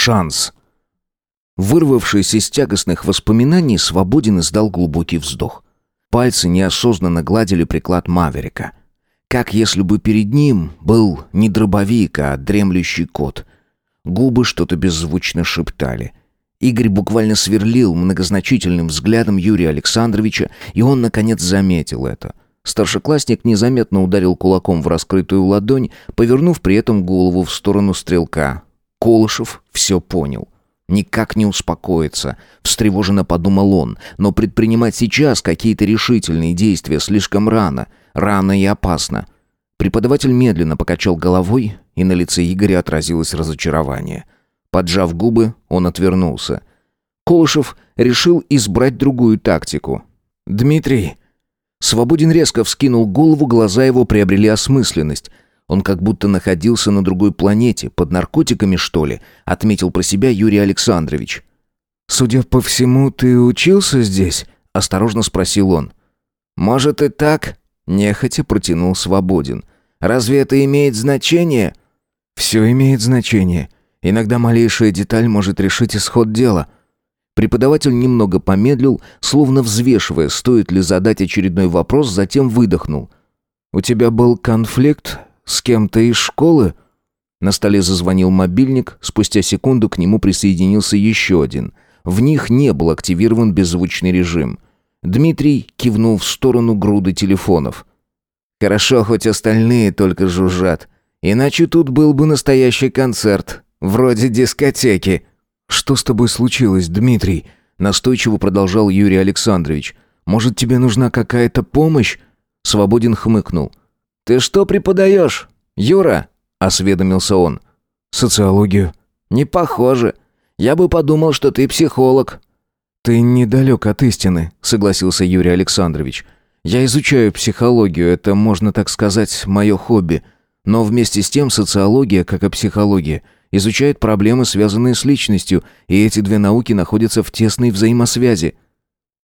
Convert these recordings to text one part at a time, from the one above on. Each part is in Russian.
шанс. Вырвавшись из тягостных воспоминаний, Свободин издал глубокий вздох. Пальцы неосознанно гладили приклад Маверика. Как если бы перед ним был не дробовик, а дремлющий кот. Губы что-то беззвучно шептали. Игорь буквально сверлил многозначительным взглядом Юрия Александровича, и он, наконец, заметил это. Старшеклассник незаметно ударил кулаком в раскрытую ладонь, повернув при этом голову в сторону стрелка. Колышев все понял. Никак не успокоится, встревоженно подумал он, но предпринимать сейчас какие-то решительные действия слишком рано, рано и опасно. Преподаватель медленно покачал головой, и на лице Игоря отразилось разочарование. Поджав губы, он отвернулся. Колышев решил избрать другую тактику. «Дмитрий!» Свободин резко вскинул голову, глаза его приобрели осмысленность. Он как будто находился на другой планете, под наркотиками, что ли, отметил про себя Юрий Александрович. «Судя по всему, ты учился здесь?» — осторожно спросил он. «Может и так?» — нехотя протянул Свободин. «Разве это имеет значение?» «Все имеет значение. Иногда малейшая деталь может решить исход дела». Преподаватель немного помедлил, словно взвешивая, стоит ли задать очередной вопрос, затем выдохнул. «У тебя был конфликт с кем-то из школы?» На столе зазвонил мобильник, спустя секунду к нему присоединился еще один. В них не был активирован беззвучный режим. Дмитрий кивнул в сторону груды телефонов. «Хорошо, хоть остальные только жужжат. Иначе тут был бы настоящий концерт, вроде дискотеки». «Что с тобой случилось, Дмитрий?» Настойчиво продолжал Юрий Александрович. «Может, тебе нужна какая-то помощь?» Свободин хмыкнул. «Ты что преподаешь, Юра?» — осведомился он. «Социологию». «Не похоже. Я бы подумал, что ты психолог». «Ты недалек от истины», — согласился Юрий Александрович. «Я изучаю психологию, это, можно так сказать, мое хобби. Но вместе с тем социология, как и психология, изучает проблемы, связанные с личностью, и эти две науки находятся в тесной взаимосвязи».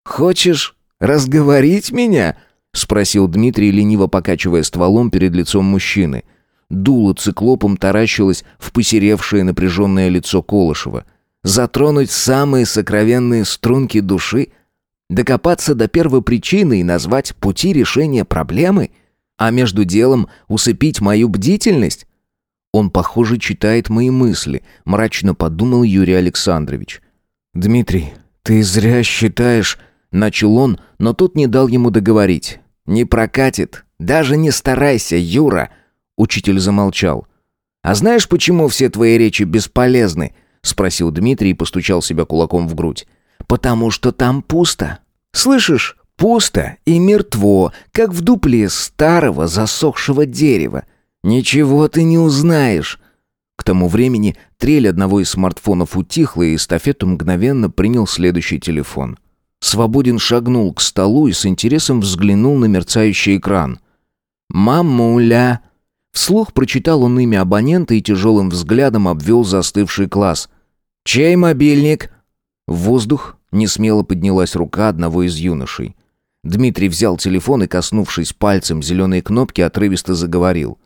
«Хочешь разговорить меня?» Спросил Дмитрий, лениво покачивая стволом перед лицом мужчины. Дуло циклопом таращилось в посеревшее напряженное лицо Колышева. Затронуть самые сокровенные струнки души? Докопаться до первой причины и назвать пути решения проблемы? А между делом усыпить мою бдительность? Он, похоже, читает мои мысли, мрачно подумал Юрий Александрович. «Дмитрий, ты зря считаешь...» Начал он, но тут не дал ему договорить. «Не прокатит. Даже не старайся, Юра!» Учитель замолчал. «А знаешь, почему все твои речи бесполезны?» Спросил Дмитрий и постучал себя кулаком в грудь. «Потому что там пусто. Слышишь? Пусто и мертво, как в дупле старого засохшего дерева. Ничего ты не узнаешь». К тому времени трель одного из смартфонов утихла, и эстафету мгновенно принял следующий телефон. Свободин шагнул к столу и с интересом взглянул на мерцающий экран. «Мамуля!» Вслух прочитал он имя абонента и тяжелым взглядом обвел застывший класс. «Чей мобильник?» В воздух несмело поднялась рука одного из юношей. Дмитрий взял телефон и, коснувшись пальцем зеленой кнопки, отрывисто заговорил.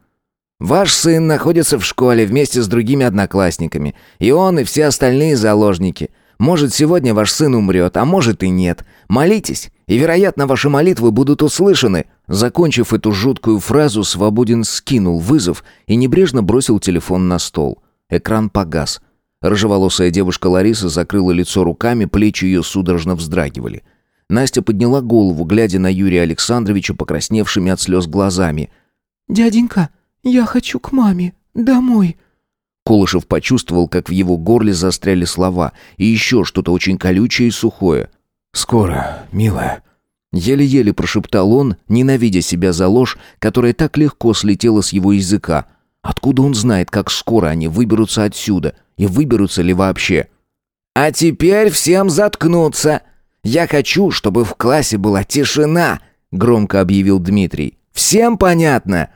«Ваш сын находится в школе вместе с другими одноклассниками, и он, и все остальные заложники. Может, сегодня ваш сын умрет, а может и нет. Молитесь, и, вероятно, ваши молитвы будут услышаны». Закончив эту жуткую фразу, Свободин скинул вызов и небрежно бросил телефон на стол. Экран погас. Рыжеволосая девушка Лариса закрыла лицо руками, плечи ее судорожно вздрагивали. Настя подняла голову, глядя на Юрия Александровича покрасневшими от слез глазами. «Дяденька, я хочу к маме, домой», Колышев почувствовал, как в его горле застряли слова и еще что-то очень колючее и сухое. «Скоро, милая». Еле-еле прошептал он, ненавидя себя за ложь, которая так легко слетела с его языка. Откуда он знает, как скоро они выберутся отсюда? И выберутся ли вообще? «А теперь всем заткнуться! Я хочу, чтобы в классе была тишина!» Громко объявил Дмитрий. «Всем понятно?»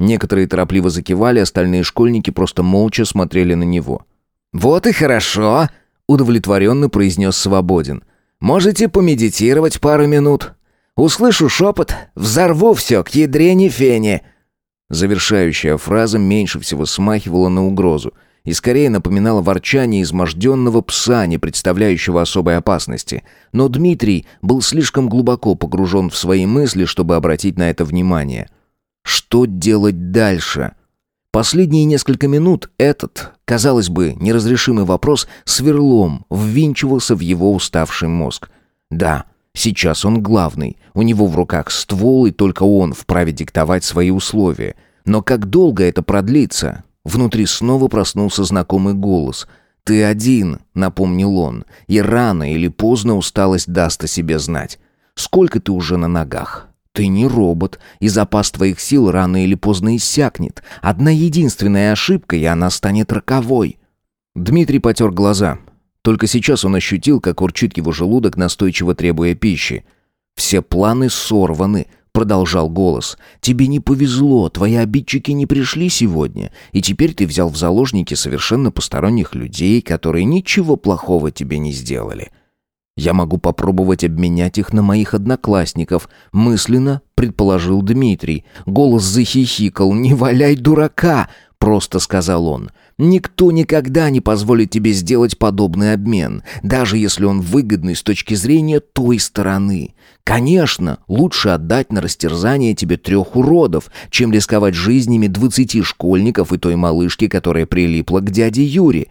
Некоторые торопливо закивали, остальные школьники просто молча смотрели на него. «Вот и хорошо», — удовлетворенно произнес Свободин. «Можете помедитировать пару минут. Услышу шепот, взорву все к ядрене фене». Завершающая фраза меньше всего смахивала на угрозу, и скорее напоминала ворчание изможденного пса, не представляющего особой опасности. Но Дмитрий был слишком глубоко погружен в свои мысли, чтобы обратить на это внимание. Что делать дальше? Последние несколько минут этот, казалось бы, неразрешимый вопрос сверлом ввинчивался в его уставший мозг. Да, сейчас он главный, у него в руках ствол, и только он вправе диктовать свои условия. Но как долго это продлится? Внутри снова проснулся знакомый голос. «Ты один», — напомнил он, — «и рано или поздно усталость даст о себе знать. Сколько ты уже на ногах?» Ты не робот, и запас твоих сил рано или поздно иссякнет. Одна единственная ошибка, и она станет роковой. Дмитрий потер глаза. Только сейчас он ощутил, как урчит его желудок, настойчиво требуя пищи. Все планы сорваны, продолжал голос. Тебе не повезло, твои обидчики не пришли сегодня, и теперь ты взял в заложники совершенно посторонних людей, которые ничего плохого тебе не сделали. Я могу попробовать обменять их на моих одноклассников, мысленно предположил Дмитрий. Голос захихикал: "Не валяй дурака", просто сказал он. Никто никогда не позволит тебе сделать подобный обмен, даже если он выгодный с точки зрения той стороны. Конечно, лучше отдать на растерзание тебе трех уродов, чем рисковать жизнями двадцати школьников и той малышки, которая прилипла к дяде Юре.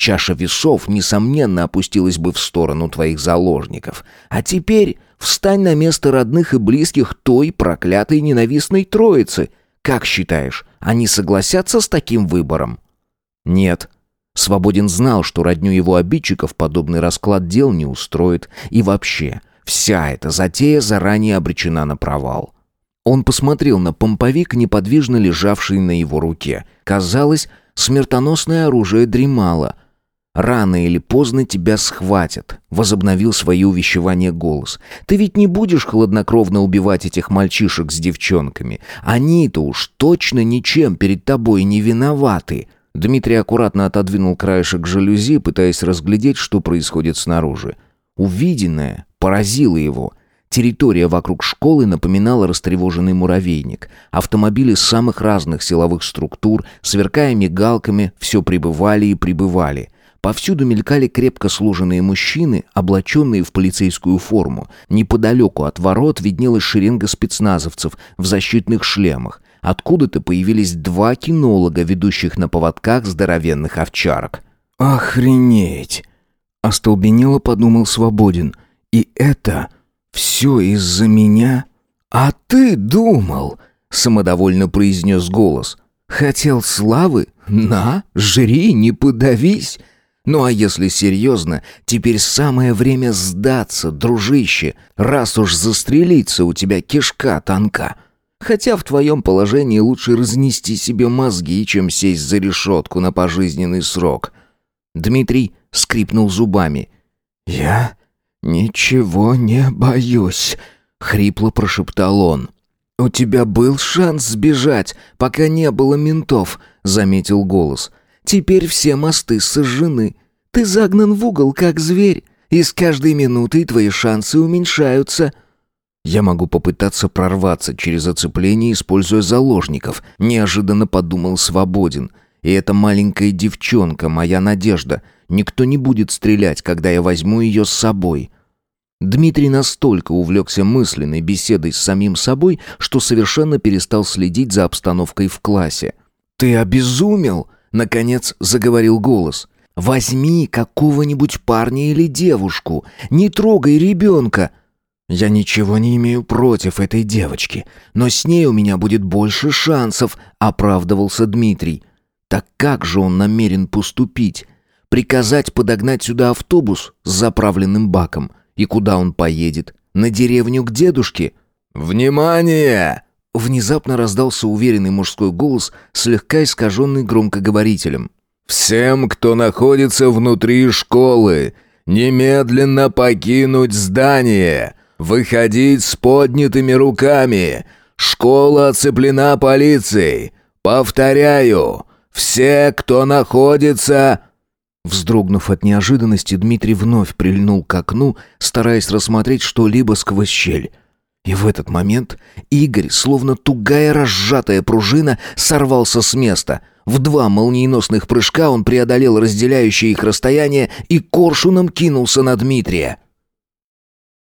Чаша весов, несомненно, опустилась бы в сторону твоих заложников. А теперь встань на место родных и близких той проклятой ненавистной троицы. Как считаешь, они согласятся с таким выбором? Нет. Свободин знал, что родню его обидчиков подобный расклад дел не устроит, и вообще, вся эта затея заранее обречена на провал. Он посмотрел на помповик, неподвижно лежавший на его руке. Казалось, смертоносное оружие дремало. «Рано или поздно тебя схватят», — возобновил свое увещевание голос. «Ты ведь не будешь хладнокровно убивать этих мальчишек с девчонками. Они-то уж точно ничем перед тобой не виноваты». Дмитрий аккуратно отодвинул краешек жалюзи, пытаясь разглядеть, что происходит снаружи. Увиденное поразило его. Территория вокруг школы напоминала растревоженный муравейник. Автомобили самых разных силовых структур, сверкая мигалками, все прибывали и прибывали. Повсюду мелькали крепко сложенные мужчины, облаченные в полицейскую форму. Неподалеку от ворот виднелась шеренга спецназовцев в защитных шлемах. Откуда-то появились два кинолога, ведущих на поводках здоровенных овчарок. «Охренеть!» — остолбенело подумал Свободин. «И это все из-за меня?» «А ты думал?» — самодовольно произнес голос. «Хотел славы? На, жри, не подавись!» Ну а если серьезно, теперь самое время сдаться, дружище, раз уж застрелиться у тебя кишка тонка. Хотя в твоем положении лучше разнести себе мозги, чем сесть за решетку на пожизненный срок. Дмитрий скрипнул зубами. «Я ничего не боюсь», — хрипло прошептал он. «У тебя был шанс сбежать, пока не было ментов», — заметил голос. «Теперь все мосты сожжены. Ты загнан в угол, как зверь, и с каждой минутой твои шансы уменьшаются». Я могу попытаться прорваться через оцепление, используя заложников, неожиданно подумал Свободин. И эта маленькая девчонка, моя надежда. Никто не будет стрелять, когда я возьму ее с собой. Дмитрий настолько увлекся мысленной беседой с самим собой, что совершенно перестал следить за обстановкой в классе. «Ты обезумел?» — наконец заговорил голос. «Возьми какого-нибудь парня или девушку, не трогай ребенка!» Я ничего не имею против этой девочки, но с ней у меня будет больше шансов, оправдывался Дмитрий. Так как же он намерен поступить? Приказать подогнать сюда автобус с заправленным баком? И куда он поедет? На деревню к дедушке? Внимание! Внезапно раздался уверенный мужской голос, слегка искаженный громкоговорителем. «Всем, кто находится внутри школы, немедленно покинуть здание!» Выходить с поднятыми руками. Школа оцеплена полицией. Повторяю, все, кто находится...» Вздрогнув от неожиданности, Дмитрий вновь прильнул к окну, стараясь рассмотреть что-либо сквозь щель. И в этот момент Игорь, словно тугая разжатая пружина, сорвался с места. В два молниеносных прыжка он преодолел разделяющее их расстояние и коршуном кинулся на Дмитрия.